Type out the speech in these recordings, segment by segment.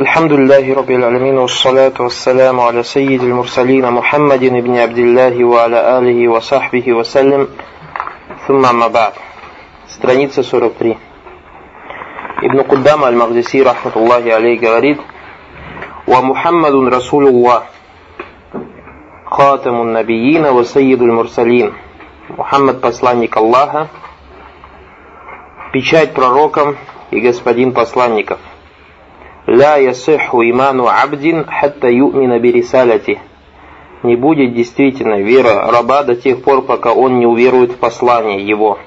الحمد لله رب العالمين والصلاة والسلام على سيد المرسلين محمد بن عبد الله وعلى آله وصحبه وسلم ثم أما بعد страница 43 Ибн Куддам Аль-Магдиси, рахматуллахи алей, говорит ومحمد رسول الله خاتم النبيين وسيد المرسلين Мухаммад посланник Аллаха, печать пророкам и господин посланников – لا يصح إيمان عبد حتى يؤمن برسالته. Не будет действительно вера раба до тех пор, пока он не уверует в послание его.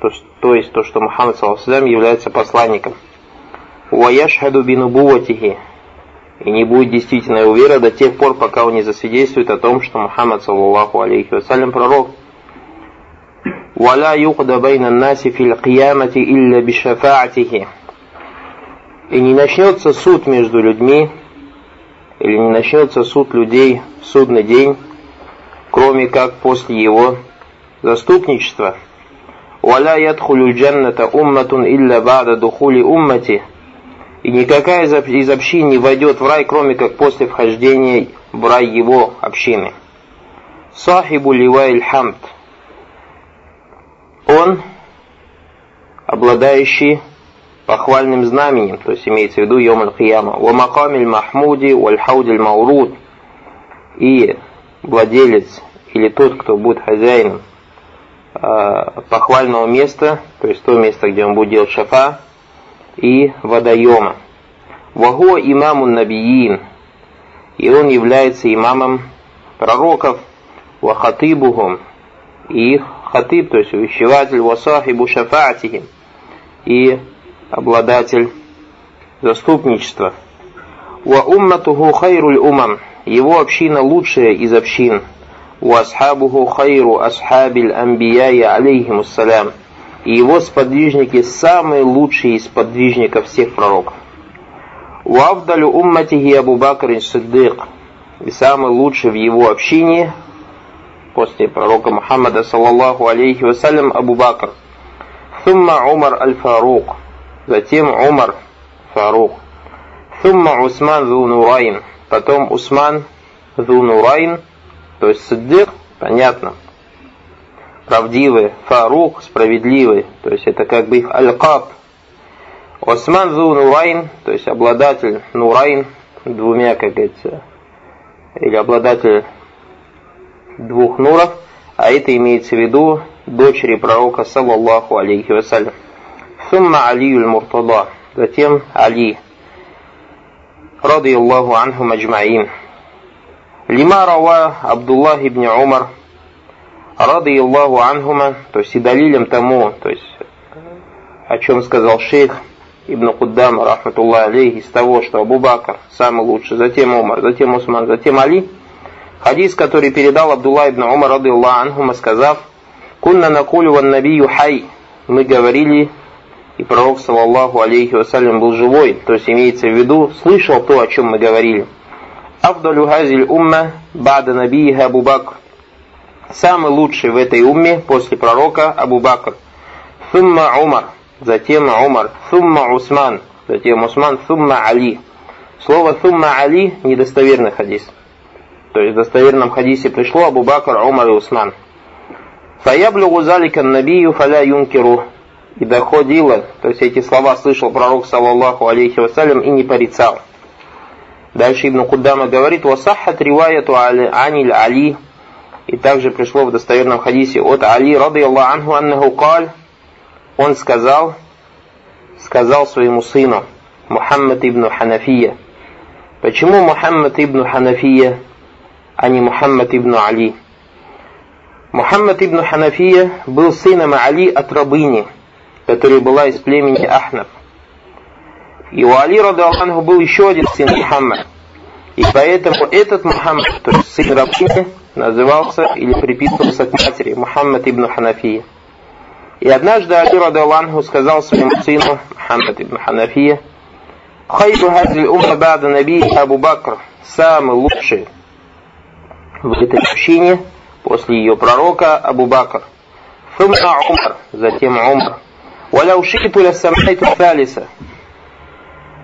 То, то есть то, что Мухаммад саллаху является посланником. Уаяшхаду бинубуватихи. И не будет действительной вера до тех пор, пока он не засвидетельствует о том, что Мухаммад саллаху алейхи вассалям пророк. ولا يقضى بين الناس في القيامة إلا بشفاعته и не начнется суд между людьми, или не начнется суд людей в судный день, кроме как после его заступничества. «Валя ядхулю джанната умматун илля бада духули уммати» И никакая из общин не войдет в рай, кроме как после вхождения в рай его общины. Сахибу ливай хамд. Он, обладающий похвальным знаменем, то есть имеется в виду Йом Аль-Кияма, «Ва макамиль Махмуди валь хаудиль Мауруд» и владелец или тот, кто будет хозяином э, похвального места, то есть то место, где он будет делать шафа, и водоема. Ваго имаму набиин, и он является имамом пророков, вахатыбухум, и их хатыб, то есть увещеватель, васахибу шафатихим, и обладатель заступничества. Ва умматуху хайруль умам. Его община лучшая из общин. Ва асхабуху хайру асхабиль амбияи алейхимуссалям. И его сподвижники самые лучшие из подвижников всех пророков. Ва авдалю умматихи Абу Бакр Сиддык. И самый лучший в его общине после пророка Мухаммада саллаллаху алейхи вассалям Абу Бакр. Сумма Умар аль-Фарук затем Умар Фарух, Сумма Усман Зунурайн, потом Усман Зунурайн, то есть Сиддик, понятно, правдивый, Фарух, справедливый, то есть это как бы их аль-каб. Осман Зунурайн, то есть обладатель Нурайн, двумя, как говорится, или обладатель двух нуров, а это имеется в виду дочери пророка, саллаллаху алейхи вассалям. Сумма Али Муртада, затем Али, ради Аллаху анху маджмаин. Лима рава Абдуллах ибн Умар, ради Аллаху анхума, то есть и далилем тому, то есть о чем сказал шейх Ибн Куддам, рахматуллах алейх, из того, что Абу Бакр самый лучший, затем Умар, затем Усман, затем Али. Хадис, который передал Абдулла ибн Умар, рады Аллах анхума, сказав, «Кунна накулю ван набию хай». Мы говорили, и пророк, саллаллаху алейхи вассалям, был живой, то есть имеется в виду, слышал то, о чем мы говорили. Авдалю газиль умма бада набииха Абу Бакр. Самый лучший в этой умме после пророка Абу Бакр. Сумма Умар, затем Умар, сумма Усман, затем Усман, сумма Али. Слово сумма Али недостоверный хадис. То есть в достоверном хадисе пришло Абу Бакр, Умар и Усман. Фаяблюгу залика набию фаля юнкеру и доходило, то есть эти слова слышал пророк, саллаллаху алейхи вассалям, и не порицал. Дальше Ибн Куддама говорит, «Васахат риваяту аниль Али», и также пришло в достоверном хадисе от Али, рады Аллаху анху, аннаху каль, он сказал, сказал своему сыну, Мухаммад ибн Ханафия. Почему Мухаммад ибн Ханафия, а не Мухаммад ибн Али? Мухаммад ибн Ханафия был сыном Али от рабыни – которая была из племени Ахнав. И у Али Радаланху был еще один сын Мухаммад. И поэтому этот Мухаммад, то есть сын рабыни, назывался или приписывался к матери Мухаммад ибн Ханафия. И однажды Али Радаланху сказал своему сыну Мухаммад ибн Ханафия, Хайбу хазиль умма бада наби Абу Бакр, самый лучший в этой общине после ее пророка Абу Бакр. Сумма Умар, затем Умар. Валяу шиту ля самайту салиса.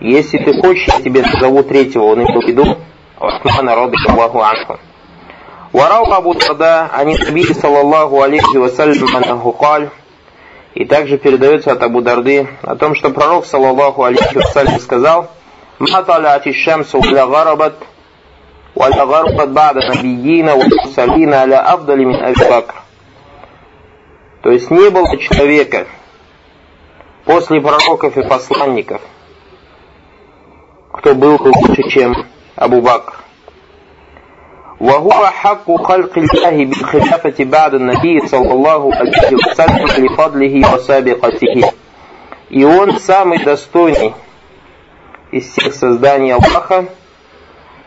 Если ты хочешь, я тебе назову третьего, он имел в виду Усмана рода Аллаху Анху. Варау Абу Тарда, они Наби саллаллаху алейхи вассалям анаху каль, и также передается от Абу Дарды о том, что пророк, саллаллаху алейхи вассалям, сказал, «Ма талят ишшамсу ля гарабат, ولا غرقت بعد نبيين والمرسلين على أفضل من أبي بكر то есть не было человека после пророков и посланников, кто был бы лучше, чем Абу Бакр. وهو حق خلق الله بالخلافة بعد النبي صلى الله عليه وسلم لفضله وسابقته. И он самый достойный из всех созданий Аллаха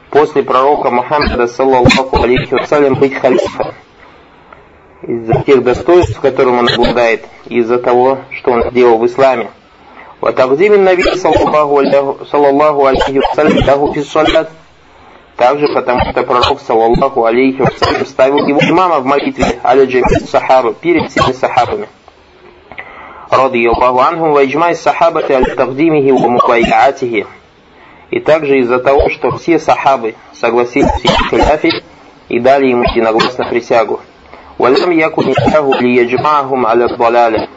после пророка Мухаммада, саллаллаху алейхи вассалям, быть халифом из-за тех достоинств, которым он обладает, из-за того, что он сделал в исламе. وتقديم النبي صلى الله صلى الله عليه وسلم له في الصلاة также потому что пророк саллаллаху алейхи вассалям ставил его имама в молитве аля джамид сахабы перед всеми сахабами رضي الله عنهم وإجماع الصحابة على تقديمه ومبايعاته и также из-за того, что все сахабы согласились в хиляфе и дали ему единогласно присягу. ولم يكن الله ليجمعهم على الضلالة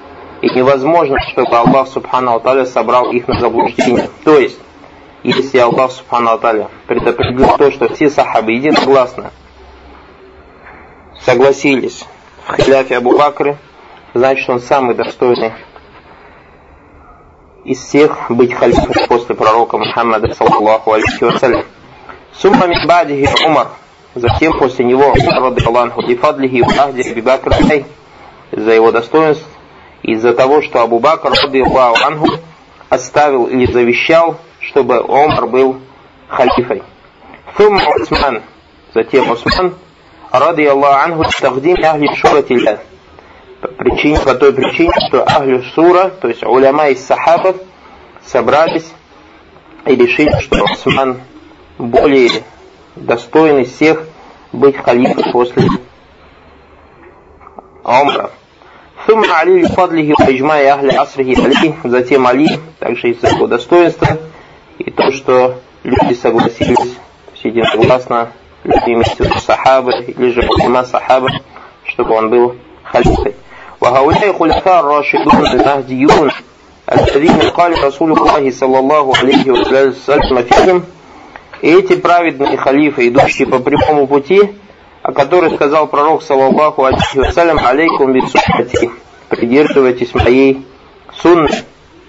и невозможно, чтобы Аллах Субхану Аталя собрал их на заблуждение. То есть, если Аллах Субхану Аталя предопределил то, что все сахабы единогласно согласились в хиляфе Абу Бакры, значит, он самый достойный из всех быть халифом после пророка Мухаммада, саллаллаху алейхи вассалям. Сумма мин бадихи Умар, Затем после него Аллаху Дифадлихи Ахди Абибакр за его достоинств, из-за того, что Абу Бакр Аллаху оставил или завещал, чтобы Омар был халифой. Сумма Усман, затем Усман, рады Аллаху Анху, Тахдим Ахли Шуратилля, причине, по той причине, что Ахли Сура, то есть уляма из сахабов, собрались и решили, что Усман более достойный всех быть халифой после Умра. ثم علي بفضله وإجماع أهل عصره عليه, затем Али, также из-за его достоинства, и то, что люди согласились единогласно, люди вместе с сахабы, или же ума сахаба, чтобы он был халифой. وهؤلاء خلفاء الراشدون المهديون الذين قال رسول الله صلى الله عليه وسلم فيهم и эти праведные халифы, идущие по прямому пути, о которых сказал пророк, саллаллаху алейхи вассалям, алейкум бисуннати, придерживайтесь моей сунны.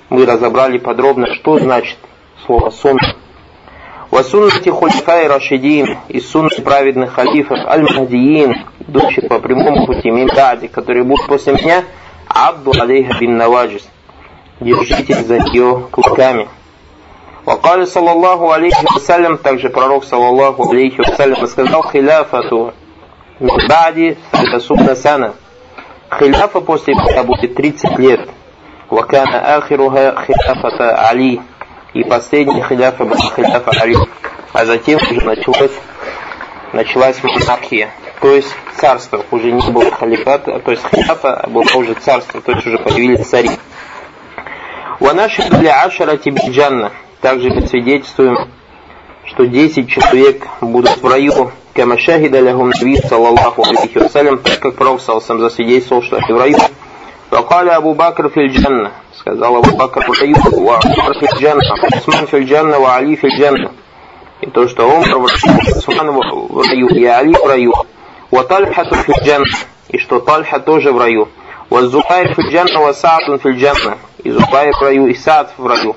Мы разобрали подробно, что значит слово сунна. Васуннати хульфай рашидин и сунны праведных халифов аль-махдиин, идущих по прямому пути минтади, которые будут после меня, абду алейха бин наваджис. Держитесь за ее клыками. وقال صلى الله عليه وسلم также пророк саллаллаху алейхи вассалям сказал хиляфату бади сасуна сана хиляфа после меня будет 30 лет вакана ахируха хиляфата Али и последний хиляфа был хиляфа Али а затем уже началось началась монархия то есть царство уже не было халифата то есть хиляфа а было уже царство то есть уже появились цари ونشهد لعشرة بالجنة также свидетельствуем, что 10 человек будут в раю, кама шахида лягум наби, саллаллаху алейхи вассалям, так как пророк салсам засвидетельствовал, что они в раю. Вакаля Абу Бакр фильджанна, сказал Абу Бакр в ва Умар фильджанна, Усман фильджанна, ва Али фильджанна. И то, что он Усман в раю, и Али в раю. Ва Тальхату фильджанна, и что Тальха тоже в раю. Ва Зубайр фильджанна, ва Саатун фильджанна, и Зубайр в раю, и Саат в раю.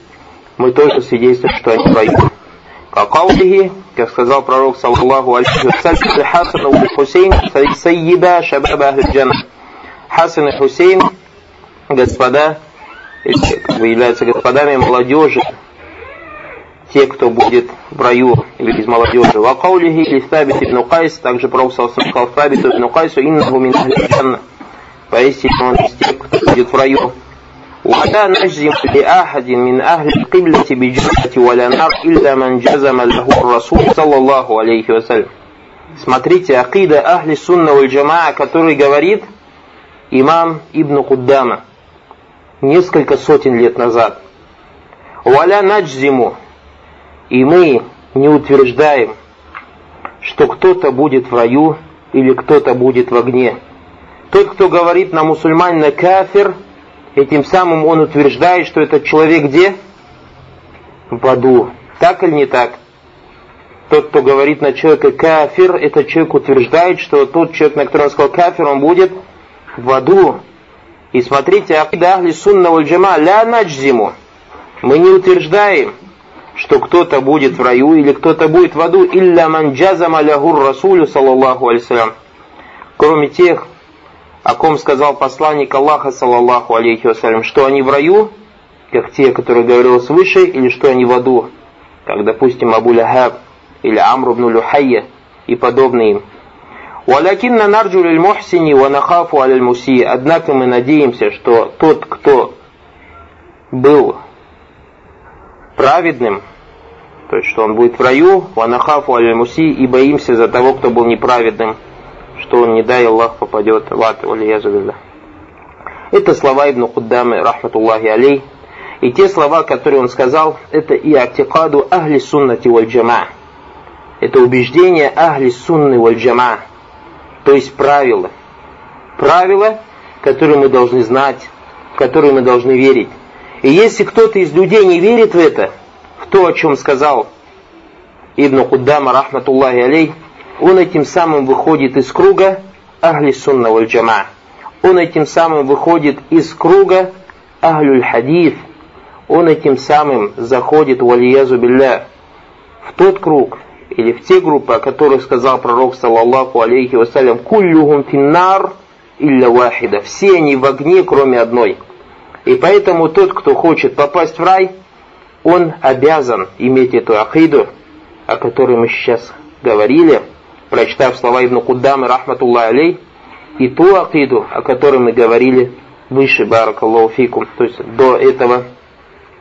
мы тоже свидетельствуем, что они воюют. Как Каулихи, как сказал пророк, саллаллаху алейхи вассалям, Хасан и Хусейн, Сайида Шабаба Ахлиджана. Хасан и Хусейн, господа, как являются господами молодежи, те, кто будет в раю или из молодежи. Ва каулихи или Фабит ибн Кайс, также Пророк сказал Фабит ибн Кайсу, иннаху мин. Поистине он из тех, кто будет в раю. ولا نجزم لأحد من أهل القبلة بجنة ولا نار إلا من جزم له الرسول صلى الله عليه وسلم. Смотрите, акида Ахли Сунна Валь Джамаа, который говорит имам Ибн Куддама несколько сотен лет назад. Валя наджзиму. И мы не утверждаем, что кто-то будет в раю или кто-то будет в огне. Тот, кто говорит на мусульманина кафир, этим самым он утверждает, что этот человек где? В аду. Так или не так? Тот, кто говорит на человека кафир, этот человек утверждает, что тот человек, на которого он сказал кафир, он будет в аду. И смотрите, акида ахли сунна валь джама ля наджзиму. Мы не утверждаем, что кто-то будет в раю или кто-то будет в аду, илля ман джазама лягур расулю, саллаллаху алейсалям. Кроме тех, о ком сказал посланник Аллаха, саллаллаху алейхи вассалям, что они в раю, как те, которые говорилось выше, или что они в аду, как, допустим, Абу Лахаб или Амру ибн Люхайя и подобные им. Валякинна нарджу лиль мухсини ва нахафу аль муси. Однако мы надеемся, что тот, кто был праведным, то есть что он будет в раю, ва нахафу аль муси, и боимся за того, кто был неправедным, что он, не дай Аллах, попадет в ад, валиязу Это слова Ибн Куддамы, рахматуллахи алей. И те слова, которые он сказал, это и аттикаду ахли суннати валь джама. Это убеждение ахли сунны валь джама то есть правила. Правила, которые мы должны знать, в которые мы должны верить. И если кто-то из людей не верит в это, в то, о чем сказал Ибн Куддама, рахматуллахи алей, он этим самым выходит из круга Ахли Сунна валь Джама. Он этим самым выходит из круга Ахлюль Хадиф. Он этим самым заходит, валиязу билля, в тот круг, или в те группы, о которых сказал пророк, саллаллаху алейхи вассалям, «Куллюхум финнар илля вахида». Все они в огне, кроме одной. И поэтому тот, кто хочет попасть в рай, он обязан иметь эту ахиду, о которой мы сейчас говорили, прочитав слова Ибн Куддамы, рахматуллах алей, и ту акиду, о которой мы говорили выше, баракаллаху фикум, то есть до этого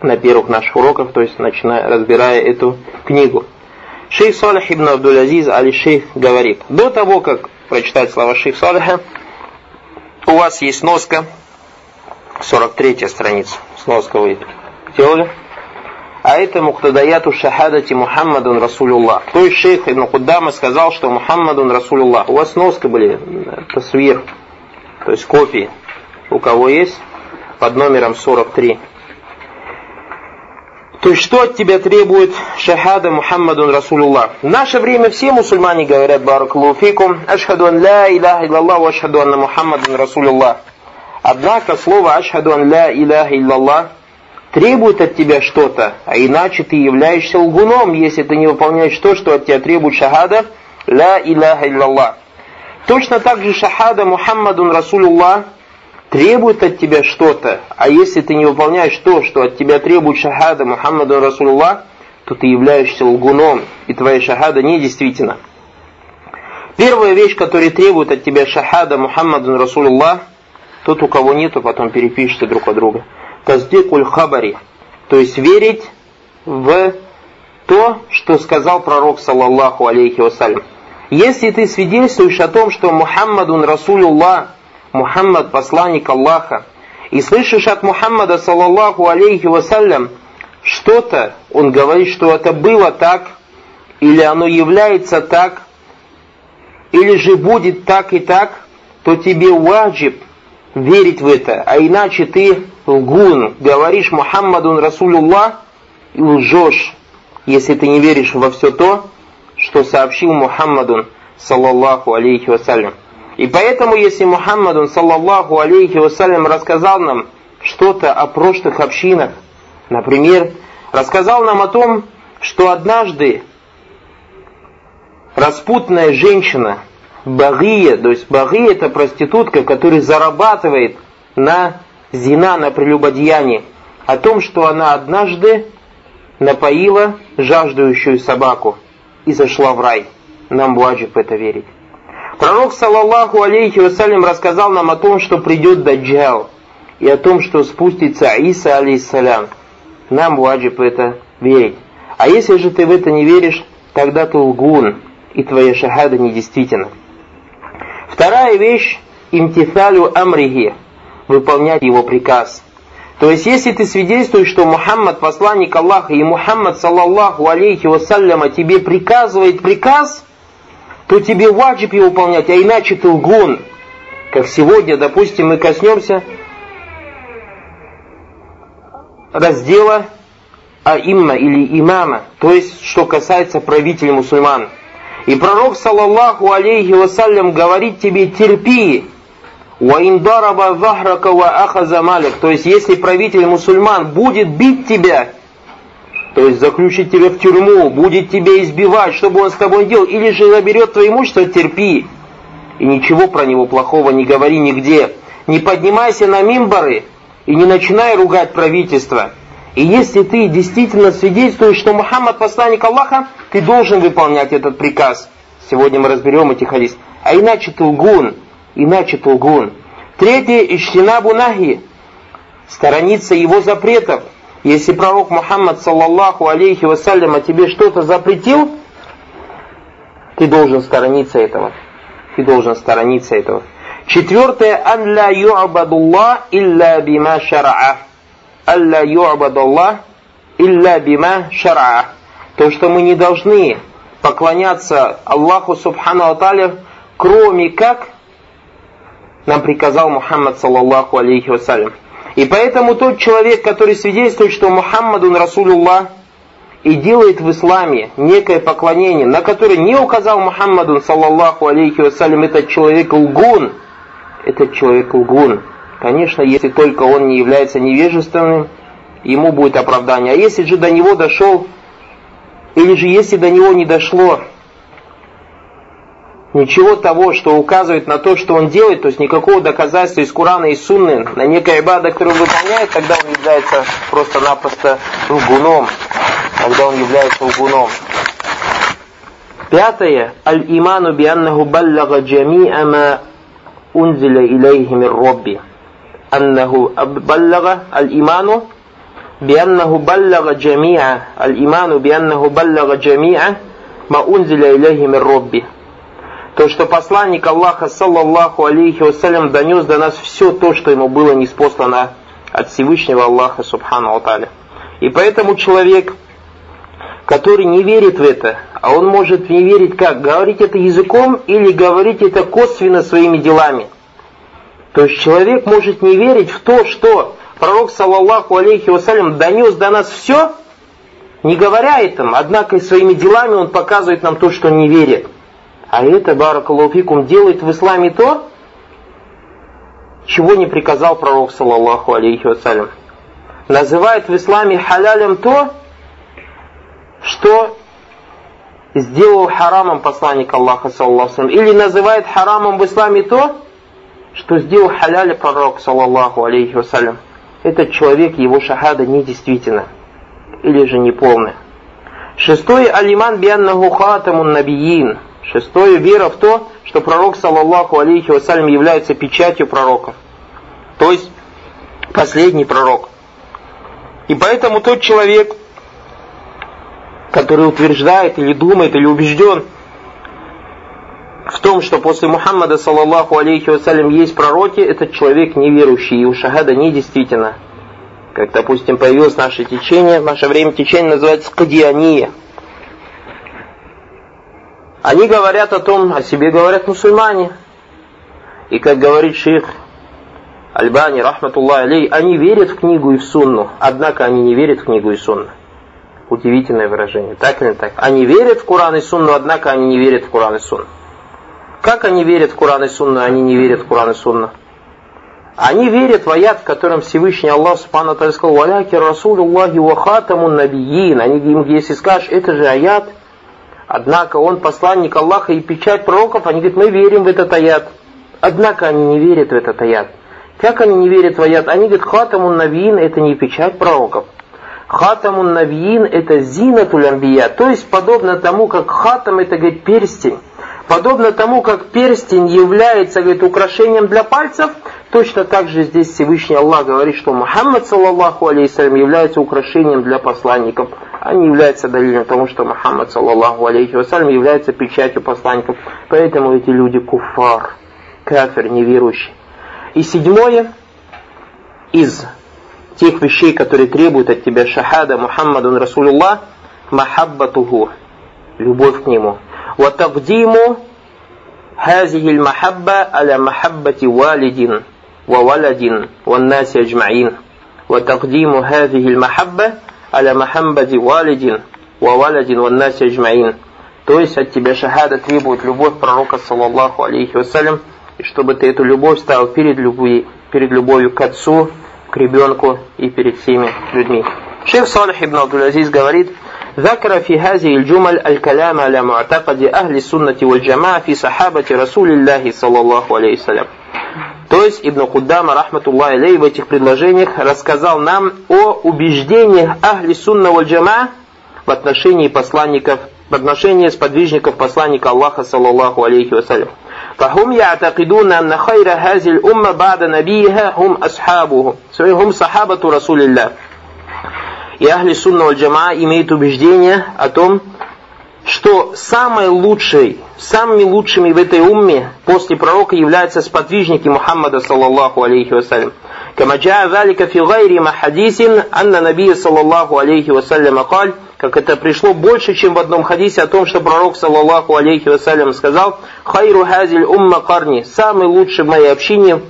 на первых наших уроках, то есть начиная, разбирая эту книгу. Шейх Салих ибн Абдул-Азиз Али-Шейх говорит, до того, как прочитать слова Шейх Салиха, у вас есть сноска, 43 страница, сноска вы делали, а это Муктадаяту Шахадати Мухаммадун Расулуллах. То есть шейх Ибн Куддама сказал, что Мухаммадун Расулуллах. У вас сноска были, э, тасвир, то есть копии. У кого есть? Под номером 43. То есть что от тебя требует шахада Мухаммадун Расулуллах? В наше время все мусульмане говорят баракалуфикум ашхаду ан ла илляха иллаллах ашхаду анна Мухаммадун Расулуллах. Однако слово ашхаду ан ла илляха иллаллах требует от тебя что-то, а иначе ты являешься лгуном, если ты не выполняешь то, что от тебя требует шахада ла илляха иллаллах. Точно так же шахада Мухаммадун Расулуллах требует от тебя что-то, а если ты не выполняешь то, что от тебя требует шахада Мухаммаду Расулуллах, то ты являешься лгуном, и твоя шахада недействительна. Первая вещь, которая требует от тебя шахада Мухаммаду Расулуллах, тот, у кого нету, потом перепишется друг от друга. Таздикуль хабари, то есть верить в то, что сказал пророк, саллаллаху алейхи вассалям. Если ты свидетельствуешь о том, что Мухаммадун Расулуллах Мухаммад посланник Аллаха, и слышишь от Мухаммада, саллаллаху алейхи вассалям, что-то, он говорит, что это было так, или оно является так, или же будет так и так, то тебе ваджиб верить в это, а иначе ты лгун, говоришь Мухаммадун Расулуллах и лжешь, если ты не веришь во все то, что сообщил Мухаммадун, саллаллаху алейхи вассалям. И поэтому, если Мухаммад, саллаллаху алейхи вассалям, рассказал нам что-то о прошлых общинах, например, рассказал нам о том, что однажды распутная женщина, Багия, то есть Багия это проститутка, которая зарабатывает на зина, на прелюбодеянии, о том, что она однажды напоила жаждущую собаку и зашла в рай. Нам ваджиб это верить. Пророк, саллаллаху алейхи вассалям, рассказал нам о том, что придет Даджал, и о том, что спустится Иса, алейхиссалям. Нам ваджиб это верить. А если же ты в это не веришь, тогда ты лгун, и твоя шахада недействительна. Вторая вещь – имтифалю амрихи, выполнять его приказ. То есть, если ты свидетельствуешь, что Мухаммад посланник Аллаха, и Мухаммад, саллаллаху алейхи вассаляма, тебе приказывает приказ, то тебе ваджиб его выполнять, а иначе ты лгун. Как сегодня, допустим, мы коснемся раздела аимма или имама, то есть, что касается правителей мусульман. И пророк, саллаллаху алейхи вассалям, говорит тебе, терпи, Ваиндараба вахрака ва ахаза малик. То есть, если правитель мусульман будет бить тебя, то есть заключить тебя в тюрьму, будет тебя избивать, чтобы он с тобой делал, или же заберет твое имущество, терпи. И ничего про него плохого не говори нигде. Не поднимайся на мимбары и не начинай ругать правительство. И если ты действительно свидетельствуешь, что Мухаммад посланник Аллаха, ты должен выполнять этот приказ. Сегодня мы разберем эти хадисы. А иначе ты лгун иначе лгун. Третье, иштинабу нахи, сторониться его запретов. Если пророк Мухаммад, саллаллаху алейхи вассалям, тебе что-то запретил, ты должен сторониться этого. Ты должен сторониться этого. Четвертое, ан ла ю'бадуллах илля бима шара'а алла ю'бадаллах илля бима шар'a. То, что мы не должны поклоняться Аллаху Субхану Аталя, кроме как нам приказал Мухаммад саллаллаху алейхи вассалям. И поэтому тот человек, который свидетельствует, что Мухаммадун Расулуллах и делает в исламе некое поклонение, на которое не указал Мухаммадун саллаллаху алейхи вассалям, этот человек лгун, этот человек лгун. Конечно, если только он не является невежественным, ему будет оправдание. А если же до него дошел, или же если до него не дошло ничего того, что указывает на то, что он делает, то есть никакого доказательства из Курана и Сунны на некое ибада, которую он выполняет, тогда он является просто-напросто лгуном. Тогда он является лгуном. Пятое. Аль-иману бианнаху баллага джамиа ма унзиля илейхи мир робби. Аннаху баллага аль-иману бианнаху баллага джамиа. Аль-иману бианнаху баллага джамиа ма унзиля илейхи мир робби то, что посланник Аллаха, саллаллаху алейхи вассалям, донес до нас все то, что ему было неспослано от Всевышнего Аллаха, субхану Алталя. И поэтому человек, который не верит в это, а он может не верить как? Говорить это языком или говорить это косвенно своими делами – то есть человек может не верить в то, что пророк, саллаллаху алейхи вассалям, донес до нас все, не говоря этим, однако и своими делами он показывает нам то, что не верит. А это, баракалуфикум, делает в исламе то, чего не приказал пророк, саллаллаху алейхи вассалям. Называет в исламе халялем то, что сделал харамом посланник Аллаха, саллаллаху Или называет харамом в исламе то, что сделал халяля пророк, саллаллаху алейхи вассалям, этот человек, его шахада недействительна или же неполная. Шестое, алиман бианнаху хатамун набиин. Шестое, вера в то, что пророк, саллаллаху алейхи вассалям, является печатью пророков. То есть, последний пророк. И поэтому тот человек, который утверждает или думает, или убежден, в том, что после Мухаммада, саллаллаху алейхи вассалям, есть пророки, этот человек неверующий, и у шахада недействительно. Как, допустим, появилось наше течение, в наше время течение называется Кадиания. Они говорят о том, о себе говорят мусульмане. И как говорит шейх Альбани, рахматуллах алей, они верят в книгу и в сунну, однако они не верят в книгу и сунну. Удивительное выражение, так или не так? Они верят в Куран и сунну, однако они не верят в Куран и сунну. Как они верят в Куран и Сунну, а они не верят в Куран и Сунну? Они верят в аят, в котором Всевышний Аллах Субхану Аталия сказал, «Валяки Расулуллахи ва хатаму набиин». Они им, если скажешь, это же аят, однако он посланник Аллаха и печать пророков, они говорят, мы верим в этот аят. Однако они не верят в этот аят. Как они не верят в аят? Они говорят, хатаму набиин, это не печать пророков. Хатамун Навиин это зинатуль амбия, то есть подобно тому, как хатам это, говорит, перстень. Подобно тому, как перстень является, говорит, украшением для пальцев, Точно так же здесь Всевышний Аллах говорит, что Мухаммад, саллаллаху алейхиссалям, является украшением для посланников, а не является долиной тому, что Мухаммад, саллаллаху алейхи алейхиссалям, является печатью посланников. Поэтому эти люди куфар, кафир, неверующий. И седьмое, из тех вещей, которые требуют от тебя шахада Мухаммадун Расулюллах, махаббатуху, любовь к нему. Ватагдиму хазихиль махабба аля махаббати валидин. وولد والناس أجمعين وتقديم هذه المحبة على محبة والد وولد والناس أجمعين То есть от тебя шахада требует любовь пророка, саллаллаху алейхи вассалям, и чтобы ты эту любовь ставил перед, любви, перед любовью к отцу, к ребенку и перед всеми людьми. Шейх Салих ибн Абдул-Азиз говорит, ذكر في هذه الجمل الكلام على معتقد أهل السنة والجماعة في صحابة رسول الله صلى الله عليه وسلم. То есть Ибн Куддама, рахматуллах алей, в этих предложениях рассказал нам о убеждениях Ахли Сунна валь Джама в отношении посланников, в отношении сподвижников посланника Аллаха, саллаллаху алейхи вассалям. فهم يعتقدون أن خير هذه الأمة بعد نبيها هم أصحابه هم صحابة رسول الله и Ахли Сунна Джама имеют убеждение о том, что самой лучшей, самыми лучшими в этой умме после пророка являются сподвижники Мухаммада саллаллаху алейхи вассалям. كما جاء ذلك في غير ما حديث أن النبي صلى الله عليه وسلم قال как это пришло больше, чем в одном хадисе о том, что пророк, саллаллаху алейхи вассалям, сказал, «Хайру хазиль умма карни» – «Самый лучший в моей общине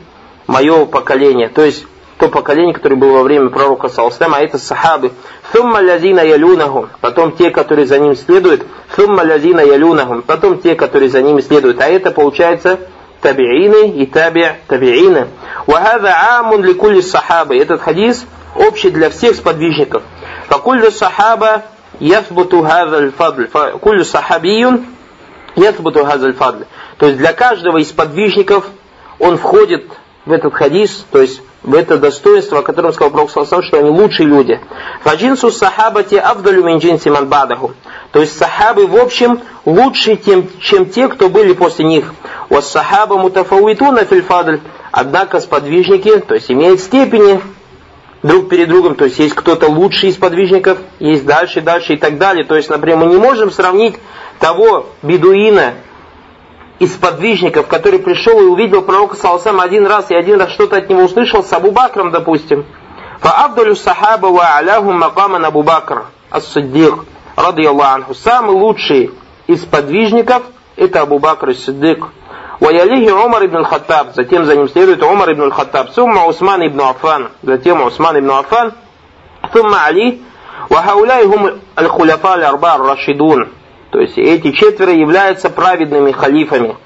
мое поколение». То есть, то поколение, которое было во время пророка Саусам, а это сахабы. Сумма лязина ялюнахум, потом те, которые за ним следуют. Сумма лязина ялюнахум, потом те, которые за ними следуют. А это получается табиины и таби табиины. Вахада амун ликули сахабы. Этот хадис общий для всех сподвижников. Факулю сахаба ясбуту хазаль фадль. Факулю сахабиюн ясбуту хазаль фадль. То есть для каждого из подвижников он входит в этот хадис, то есть в это достоинство, о котором сказал Пророк Салсам, что они лучшие люди. Фаджинсу сахабати авдалю минджинси манбадаху. То есть сахабы в общем лучше, тем, чем те, кто были после них. У сахаба мутафауитуна фильфадль. Однако сподвижники, то есть имеют степени друг перед другом, то есть есть кто-то лучший из подвижников, есть дальше, дальше и так далее. То есть, например, мы не можем сравнить того бедуина из подвижников, который пришел и увидел пророка Саласам один раз и один раз что-то от него услышал, с Абу Бакром, допустим. Фаабдулю сахаба ва аляхум макаман Абу Бакр, ас-Сиддик, ради Аллаху. Самый лучший из подвижников это Абу Бакр ас-Сиддик. ويليه عمر بن الخطاب затем за ним следует Умар ибн аль-Хаттаб ثم عثمان ибн Афан затем Усман ибн Афан ثم علي وهؤلاء هم الخلفاء الأربعة الراشدون то есть эти четверо являются праведными халифами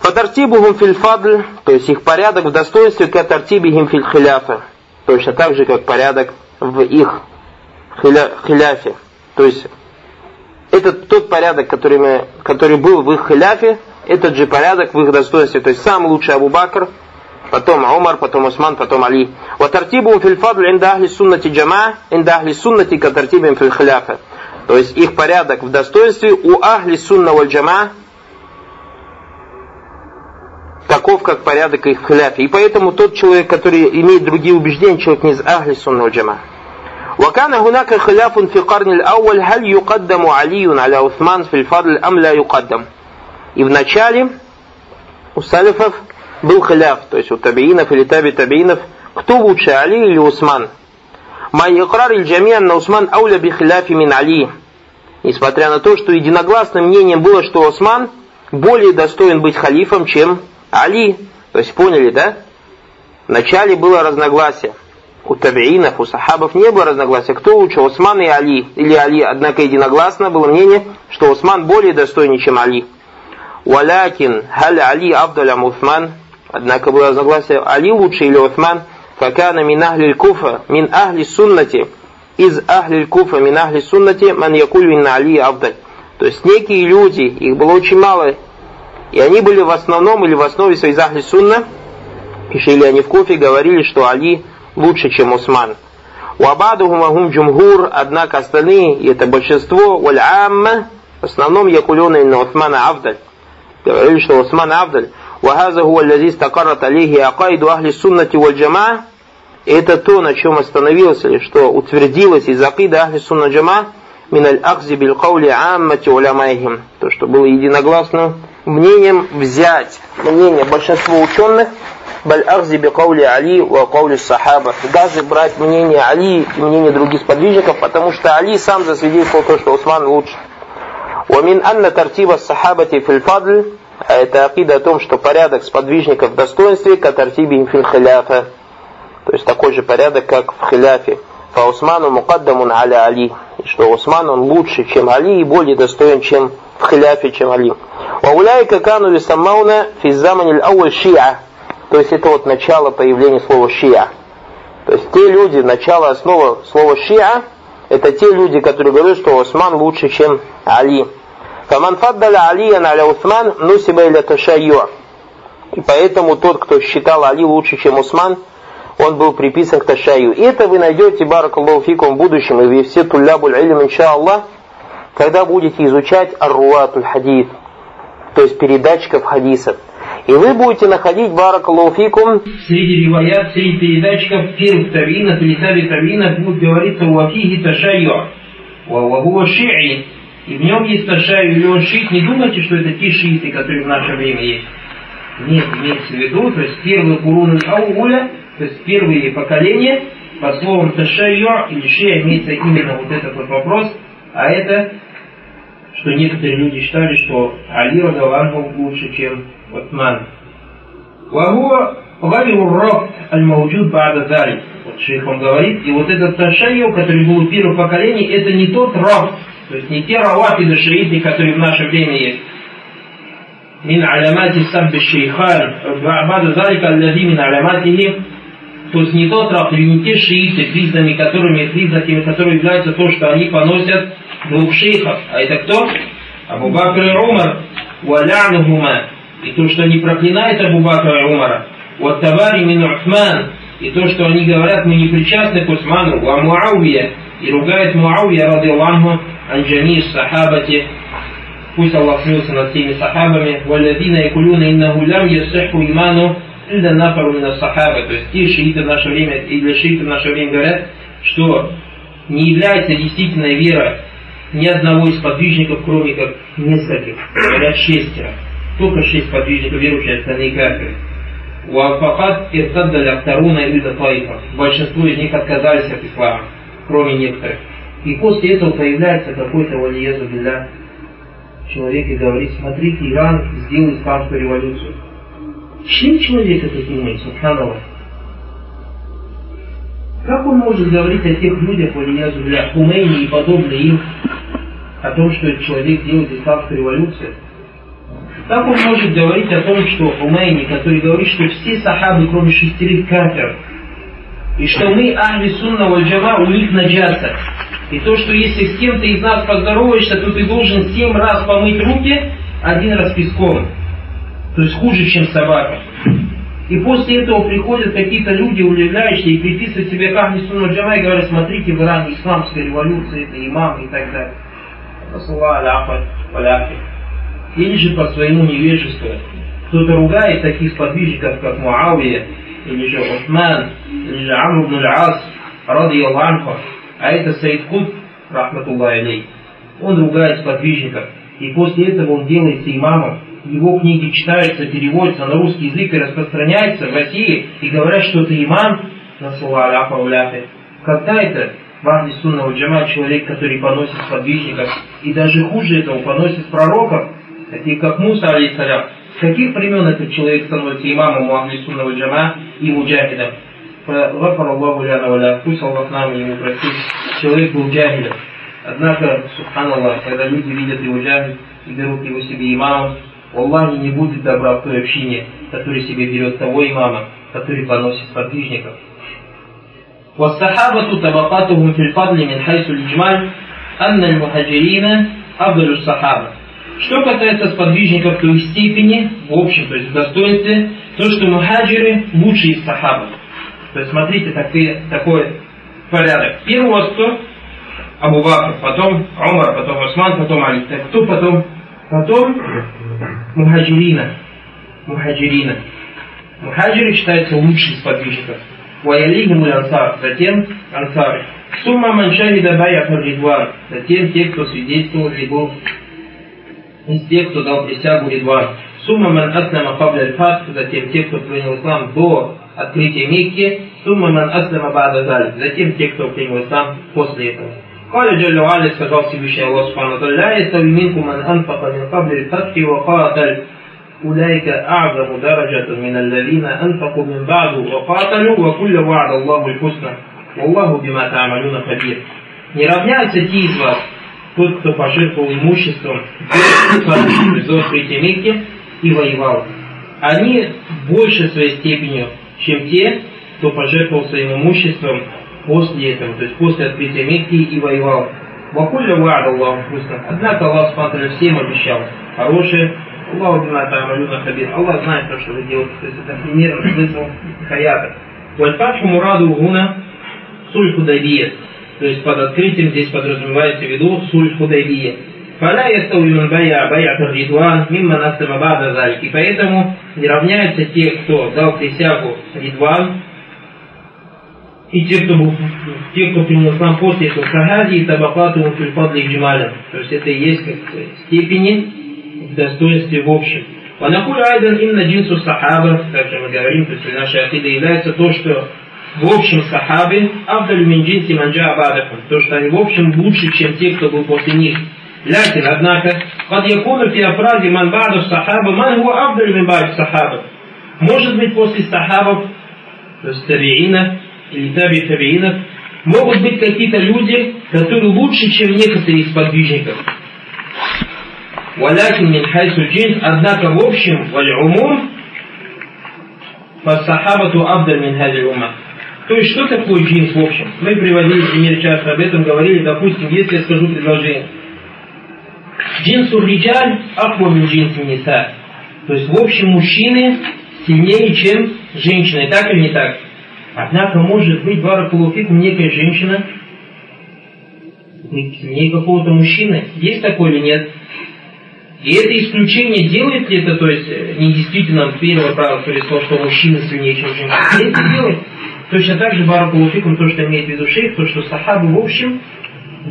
Фатартибухум филь фадль, то есть их порядок в достоинстве, как тартибихим филь хиляфа, точно так же, как порядок в их хиля, хиляфе. То есть это тот порядок, который, который был в их хиляфе, этот же порядок в их достоинстве. То есть самый лучший Абу Бакр, потом Умар, потом Усман, потом Али. Ватартибу филь фадль инда суннати джама, инда суннати катартибим филь хиляфа. То есть их порядок в достоинстве у ахли сунна валь джама таков, как порядок их в хиляфе. И поэтому тот человек, который имеет другие убеждения, человек не из ахли сунна валь джама. وكان هناك خلاف في القرن الأول هل يقدم علي على عثمان في الفضل أم لا يقدم и в начале у салифов был халяф, то есть у табиинов или таби табиинов, кто лучше, Али или Усман? Май икрар иль на Усман ауля би халяфи мин Али. Несмотря на то, что единогласным мнением было, что Усман более достоин быть халифом, чем Али. То есть поняли, да? Вначале было разногласие. У табиинов, у сахабов не было разногласия. Кто лучше, Усман и Али? Или Али? Однако единогласно было мнение, что Усман более достойнее, чем Али. Валякин, халь Али Абдуля Усман. Однако было разногласие, Али лучше или Усман. Факана мин ахли куфа, мин ахли суннати. Из ахли куфа, мин ахли суннати, ман якуль мин Али Абдаль. То есть некие люди, их было очень мало, и они были в основном или в основе своей из ахли сунна, и жили они в Куфе, говорили, что Али лучше, чем Усман. Вабадухум агум джумгур, однако остальные, и это большинство, валь амма, в основном якулюна на Усмана Авдаль. Говорили, что Усман Авдаль, وهذا هو الذي استقرت عليه عقائد أهل السنة والجماعة это то, на чем остановился, или что утвердилось из акида Ахли Сунна Джама, мин аль ахзи бил каули аммати уламайхим. То, что было единогласным мнением взять мнение большинства ученых, баль ахзи би каули Али ва каули сахаба. Даже брать мнение Али и мнение других сподвижников, потому что Али сам засвидетельствовал то, что Усман лучше. ومن أن ترتيب الصحابة في الفضل это акида о том, что порядок сподвижников в достоинстве, катартиби фил хиляфа, то есть такой же порядок, как в хиляфе. По Усману мукаддамун аля Али, и что Усман он лучше, чем Али, и более достоин, чем в хиляфе, чем Али. Вауляйка кану лисамауна физзаманиль ауаль шиа, то есть это вот начало появления слова шиа. То есть те люди, начало, основа слова шиа, это те люди, которые говорят, что Усман лучше, чем Али. Фаман фаддаля Алиян аля Усман нусиба иля ташайю. И поэтому тот, кто считал Али лучше, чем Усман, он был приписан к Ташаю. И это вы найдете, баракаллаху фикум, в будущем, и все туллябуль илм, иншаллах, когда будете изучать арруатуль хадис, то есть передатчиков хадисов. И вы будете находить баракаллаху фикум среди риваят, среди передатчиков первых тавинов или таби тавинов будет говориться уафиги ташайю, вагуа ши'i, и в нем есть ташайю, или он шиит. Не думайте, что это те шииты, которые в наше время есть. Нет, имеется в виду, то есть первый курун ауля, то есть первые поколения, по словам ташайю или шия имеется именно вот этот вот вопрос, а это, что некоторые люди считали, что Али Радаланху лучше, чем Утман. Вагуа Гайру Раб Аль-Мауджуд Бада Залик. Вот шейх он говорит, и вот этот ташайю, который был первого поколения, это не тот раб, то есть не те равафиды шииты, которые в наше время есть. من علامات السب الشيخان بعد ذلك الذي من علاماته то есть не тот раб, или не те шииты, признаками которыми, признаками которые являются то, что они поносят двух шейхов. А это кто? Абу Бакр и Умар. Валянухума. И то, что они проклинают Абу Бакра и Умара. Вот Тавари мин Усман. И то, что они говорят, мы не причастны к Усману. Ва Муавия. И ругает Муавия, ради Аллаху, анджами сахабати. Пусть Аллах смеется над всеми сахабами. Валядина якулюна иннаху лям ясиху иману Инда нафару на сахаба, то есть те шииты в наше время, или шииты в наше время говорят, что не является действительной вера ни одного из подвижников, кроме как нескольких, говорят шестеро. Только шесть подвижников верующих, остальные кафиры. Уафахат иртаддаля вторуна ида таифа. Большинство из них отказались от ислама, кроме некоторых. И после этого появляется какой-то валиезу для человека и говорит, смотрите, Иран сделал исламскую революцию. Чем человек это думает, субханаллах? Как он может говорить о тех людях, валиязу для Хумейни и подобные им, о том, что этот человек делает исламскую революцию? Как он может говорить о том, что Хумейни, который говорит, что все сахабы, кроме шестерых кафиров, и что мы, ахли сунна валь джама, у них наджаса. И то, что если с кем-то из нас поздороваешься, то ты должен семь раз помыть руки, один раз песком то есть хуже, чем собака. И после этого приходят какие-то люди, удивляющие, и приписывают себе Кахни Сунна Джама и говорят, смотрите, в Иране исламская революция, это имам и так далее. Или же по своему невежеству. Кто-то ругает таких сподвижников, как Муавия, или же Усман, или же Аль-Ас, ради Аллаху, а это Саид Кут, рахматуллах алей. Он ругает сподвижников, и после этого он делается имамом, его книги читаются, переводятся на русский язык и распространяются в России, и говорят, что это имам. Когда это в Ахли Сунного Джама человек, который поносит сподвижников, и даже хуже этого, поносит пророков, таких как Муса, алейхиссалям, с каких времен этот человек становится имамом у Ахли Сунного Джама и муджахидом? Гафар Аллаху ляна валя, пусть Аллах нам ему простит, человек был джахидом. Однако, субханаллах, когда люди видят его джахид и берут его себе имамом, у Аллахе не будет добра в той общине, который себе берет того имама, который поносит сподвижников. والصحابة طبقاتهم في الفضل من حيث الإجمال أن المهاجرين أفضل الصحابة. Что касается сподвижников, то их степени, в общем, то есть в достоинстве, то, что мухаджиры лучшие из сахабов. То есть смотрите, такое, такое порядок. Первый кто? Абу Бакр, потом Умар, потом Усман, потом Али. Так кто потом? Потом Мухаджирина. Мухаджирина. Мухаджиры считаются лучшим сподвижником. Ваялихим и ансар. Затем ансары. Сумма маншахида баят ридван. Затем те, кто свидетельствовал либо из тех, кто дал присягу ридван. Сумма ман аслама кабля. Затем те, кто принял ислам до открытия Мекки. Сумма ман аслама бада заль. Затем те, кто принял ислам после этого. قال جل وعلا сказал Всевышний Аллах Субхану لا يستوي منكم من أنفق من قبل الفتح وقاتل أولئك أعظم درجة من الذين أنفقوا من بعد وقاتلوا وكل وعد الله الحسنى والله بما تعملون خبير Не равняются те из вас, тот, кто пожертвовал имуществом до открытия Мекки и воевал. Они больше своей степенью, чем те, кто пожертвовал своим имуществом после этого, то есть после открытия Мекки и воевал. Вакулля ва'ад Аллаху вкусно. Однако Аллах Субтитры всем обещал хорошее. Аллаху бима та'амалюна хабир. Аллах знает то, что вы делаете. То есть это примерно смысл хаята. Вальфатху мураду гуна суль худайбия. То есть под открытием здесь подразумевается в виду суль худайбия. Фаля ястаулюн бая бая ридуан мимман аслама бада залик. И поэтому не равняются те, кто дал присягу Ридван, и те, кто был, те, кто принял ислам после этого сахади и табакату фильфадли джималя. То есть это и есть как степени в достоинстве в общем. Ванакуль айдан именно джинсу сахаба, также мы говорим, то есть наша ахида является то, что в общем сахабы, авдалю мин джинси манджа абадахум, то, что они в общем лучше, чем те, кто был после них. Лякин, однако, под якуну фиафразе ман баду сахаба, ман его абдаль мин баду сахаба. Может быть, после сахабов, то есть табиина или таби табиинов, могут быть какие-то люди, которые лучше, чем некоторые из подвижников. Валякин мин хайсу джин, однако в общем, валь умум, фасахабату абдаль мин хади ума. То есть, что такое джинс в общем? Мы приводили пример часто об этом, говорили, допустим, если я скажу предложение – Джинсу риджаль аква мин джинси ниса. То есть, в общем, мужчины сильнее, чем женщины. Так или не так? Однако может быть баракулуфикум некая женщина, сильнее какого-то мужчины. Есть такое или нет? И это исключение делает ли это, то есть не действительно первое правило Христа, что мужчина сильнее, чем женщина. Это делает. Точно так же Баракулуфикум, то, что имеет в виду шейх, то, что сахабы в общем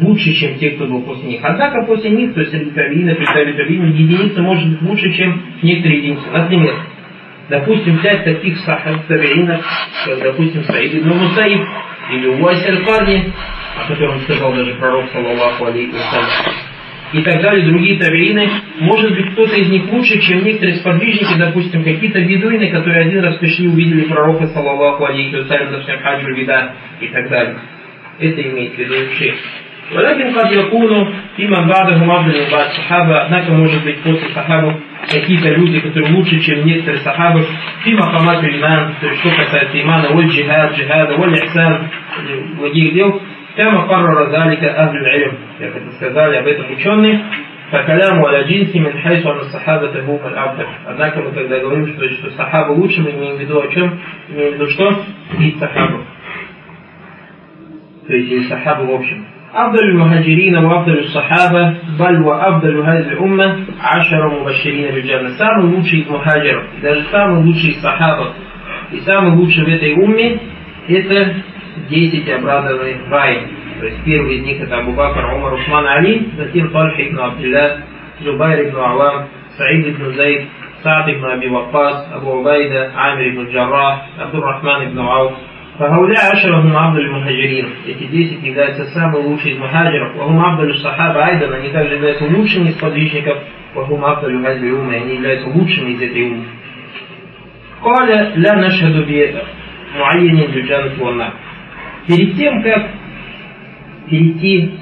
лучше, чем те, кто был после них. Однако после них, то есть Аль-Кавина, Аль-Кавина, единица может быть лучше, чем некоторые единицы. Например, допустим, взять таких сахаб табиинов, как, допустим, Саид ибн Мусаиб, или Уайс аль-Карни, о котором сказал даже пророк, саллаллаху алейхи и так далее, другие табиины, может быть, кто-то из них лучше, чем некоторые сподвижники, допустим, какие-то бедуины, которые один раз пришли, увидели пророка, саллаллаху алейхи вассалям, допустим, хаджу вида и так далее. Это имеет в виду шейх. ولكن قد يكون имам بعدهم أفضل من بعد الصحابة однако может быть после сахабов какие-то люди, которые лучше, чем некоторые сахабы, фи махамат иман, то есть что касается имана, оль джихад, джихада, оль ихсан, благих дел, кама каррара залика ахлю илм, как это сказали об этом ученые, فكلام على جنس من حيث أن الصحابة هم الأفضل. Однако мы когда говорим, что, что сахабы лучше, мы имеем в виду о чем? Что? И сахабы. То есть и сахабы в общем. أفضل المهاجرين وأفضل الصحابة بل وأفضل هذه الأمة عشر مبشرين بالجنة самый лучший из мухаджиров, даже самый лучший из сахабов и самый лучший в этой умме это 10 обрадованных раем. То есть первый из них это Абу Бакр, Умар, Усман, Али, затем Тальха ибн Абдилля, Джубайр ибн Авам, Саид ибн Зайд, Саад ибн Аби Вакас, Абу Убайда, Амир ибн Джаррах, Абдуррахман ибн Ауф, فهؤلاء عشرة هم أفضل المهاجرين. Эти десять являются самые лучшие из мухаджиров. وهم أفضل الصحابة أيضا. Они также являются лучшими из подвижников. وهم أفضل هذه الأمة. Они являются лучшими из этой умы. قال لا نشهد بمعين بالجنة والنار. Перед тем, как перейти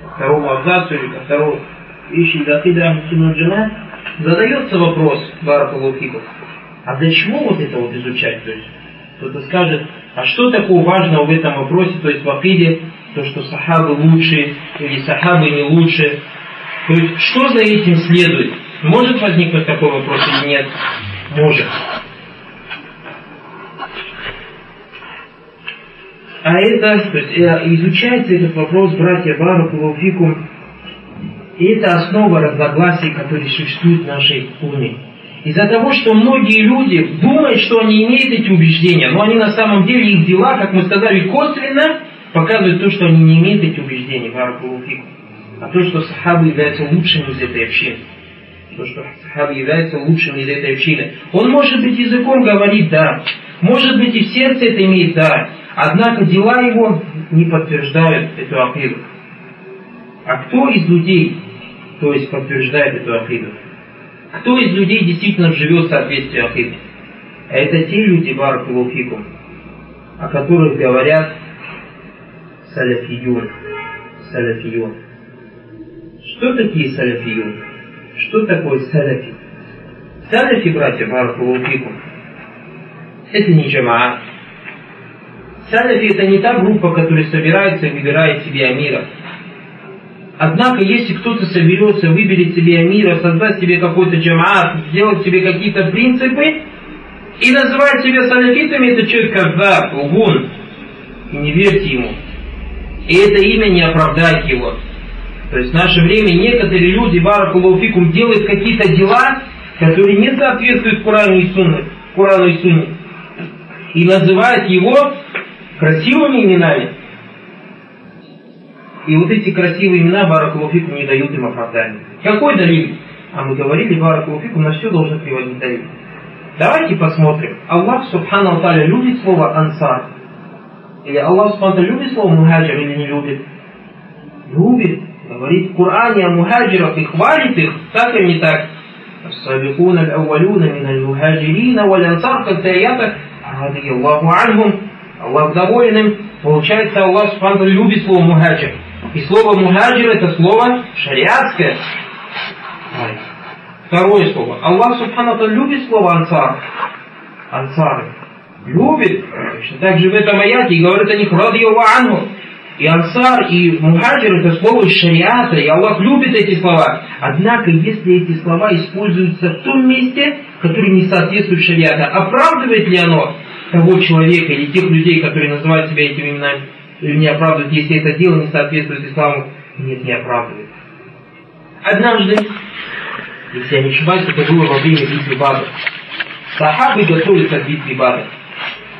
ко второму абзацу или ко второму вещи Дакида Сунуджина, задается вопрос Баракулуфиков. А для чего вот это вот изучать? То есть кто-то скажет, а что такого важного в этом вопросе, то есть в Акиде, то, что сахабы лучше или сахабы не лучше. То есть, что за этим следует? Может возникнуть такой вопрос или нет? Может. А это, то есть, э, изучается этот вопрос, братья Баракулуфикум, и это основа разногласий, которые существуют в нашей уме. Из-за того, что многие люди думают, что они имеют эти убеждения, но они на самом деле, их дела, как мы сказали, косвенно показывают то, что они не имеют эти убеждения. А то, что сахабы являются лучшими из этой общины. То, что сахабы являются лучшими из этой общины. Он может быть языком говорит, да. Может быть и в сердце это имеет, да. Однако дела его не подтверждают эту акиду. А кто из людей, то есть подтверждает эту акиду? Кто из людей действительно живет в соответствии акиды? Это те люди, Баракулуфикум, о которых говорят саляфиюн. Саляфиюн. Что такие саляфиюн? Что такое саляфи? Саляфи, братья, Баракулуфикум, это не джамаат. Саляфи это не та группа, которая собирается и выбирает себе амира. Однако, если кто-то соберется, выберет себе амира, создать себе какой-то джамаат, сделать себе какие-то принципы, и называть себя салафитами, это человек казак, лгун. Не верьте ему. И это имя не оправдает его. То есть в наше время некоторые люди, баракулуфикум, делают какие-то дела, которые не соответствуют Корану и Сунне. Корану и Сунне. И называют его красивыми именами. И вот эти красивые имена Баракулуфику не дают им оправдания. Какой далиль? А мы говорили, Баракулуфику на все должен приводить далиль. Давайте посмотрим. Аллах Субхану Таля любит слово ансар. Или Аллах Субхану любит слово мухаджир или не любит? Любит. Говорит в Коране о мухаджирах и хвалит их, так или не так. السابقون الأولون من المهاجرين والأنصار как в аятах رضي الله عنهم Аллах доволен им. Получается, Аллах Субхану любит слово мухаджир. И слово мухаджир это слово шариатское. Второе слово. Аллах Субхану любит слово ансар. Ансары. Любит. Точно так же в этом аяте говорит о них ради анху. И ансар, и мухаджир это слово из шариата, и Аллах любит эти слова. Однако, если эти слова используются в том месте, которое не соответствует шариата, оправдывает ли оно того человека или тех людей, которые называют себя этими именами, или не оправдывают, если это дело не соответствует исламу? Нет, не оправдывает. Однажды, если я не ошибаюсь, это было во время битвы Бадр. Сахабы готовятся к битве Бадр.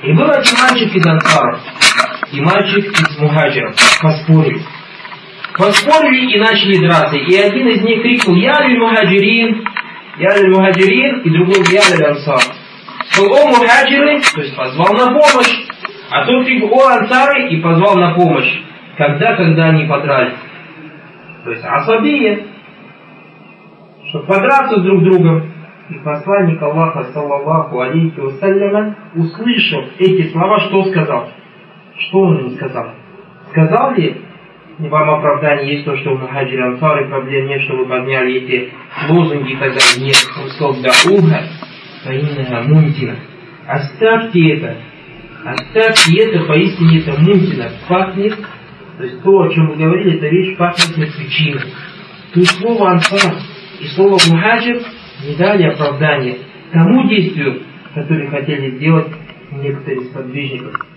И был один мальчик из ансаров, и мальчик из мухаджиров. Поспорили. Поспорили и начали драться. И один из них крикнул «Я ли мухаджирин?» «Я ли мухаджирин?» И другой «Я ли ансар?» Сказал «О мухаджиры!» То есть позвал на помощь. А тот крикнул «О ансары!» И позвал на помощь. Когда, когда они подрались. То есть асабия. Чтобы подраться друг с другом. И посланник Аллаха, саллаллаху алейхи вассаляма, услышав эти слова, что сказал? Что он им сказал? Сказал ли вам оправдание есть то, что в Мухаджире Ансары проблем нет, что вы подняли эти лозунги и так далее? Нет. Он сказал, да уха, фаиннага мунтина. Оставьте это. Оставьте это, поистине это мунтина. Пахнет, то есть то, о чем вы говорили, эта вещь пахнет мертвечиной. То есть слово ансар и слово мухаджир не дали оправдания тому действию, которое хотели сделать некоторые из подвижников.